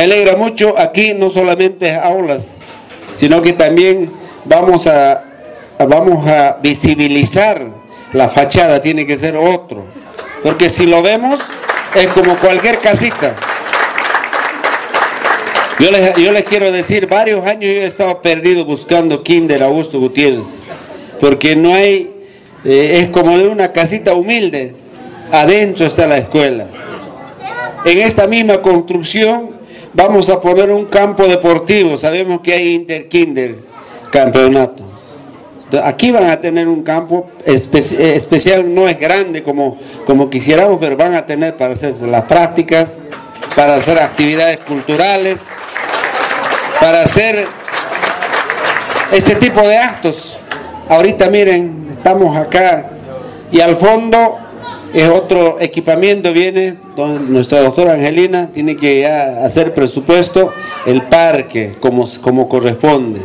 Me alegra mucho, aquí no solamente aulas, sino que también vamos a, vamos a visibilizar la fachada, tiene que ser otro. Porque si lo vemos, es como cualquier casita. Yo les, yo les quiero decir, varios años yo he estado perdido buscando Kinder Augusto Gutiérrez, porque no hay, eh, es como de una casita humilde, adentro está la escuela. En esta misma construcción vamos a poner un campo deportivo, sabemos que hay Interkinder campeonato. Aquí van a tener un campo especial, no es grande como, como quisiéramos, pero van a tener para hacer las prácticas, para hacer actividades culturales, para hacer este tipo de actos. Ahorita miren, estamos acá y al fondo es otro equipamiento, viene donde nuestra doctora Angelina tiene que hacer presupuesto, el parque como, como corresponde.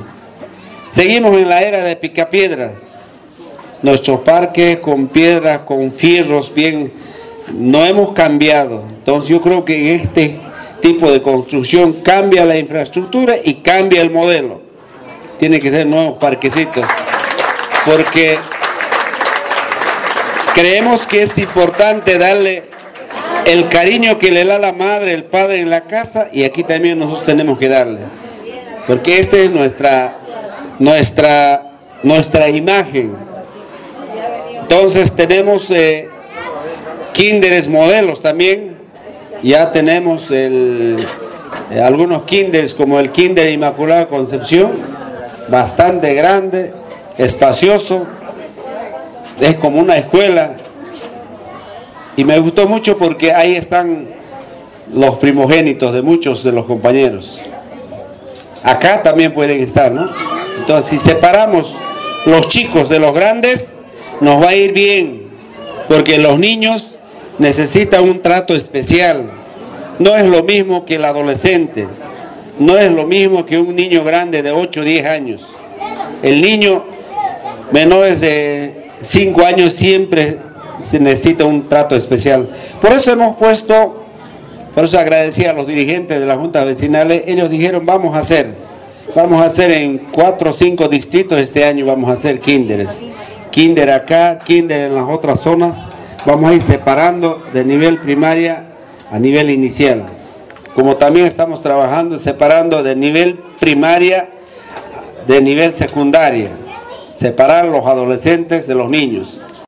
Seguimos en la era de picapiedra. Nuestros parques con piedras, con fierros, bien, no hemos cambiado. Entonces yo creo que en este tipo de construcción cambia la infraestructura y cambia el modelo. Tiene que ser nuevos parquecitos. Porque creemos que es importante darle el cariño que le da la madre, el padre en la casa y aquí también nosotros tenemos que darle. Porque esta es nuestra nuestra, nuestra imagen. Entonces tenemos eh, kinderes modelos también. Ya tenemos eh, algunos kinders como el Kinder Inmaculada Concepción, bastante grande, espacioso, es como una escuela. Y me gustó mucho porque ahí están los primogénitos de muchos de los compañeros. Acá también pueden estar, ¿no? Entonces, si separamos los chicos de los grandes, nos va a ir bien, porque los niños necesitan un trato especial. No es lo mismo que el adolescente, no es lo mismo que un niño grande de 8 o 10 años. El niño menores de 5 años siempre se necesita un trato especial. Por eso hemos puesto, por eso agradecí a los dirigentes de las juntas vecinales, ellos dijeron vamos a hacer Vamos a hacer en cuatro o cinco distritos este año, vamos a hacer kinderes. Kinder acá, kinder en las otras zonas. Vamos a ir separando de nivel primaria a nivel inicial. Como también estamos trabajando separando de nivel primaria de nivel secundaria. Separar los adolescentes de los niños.